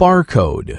barcode.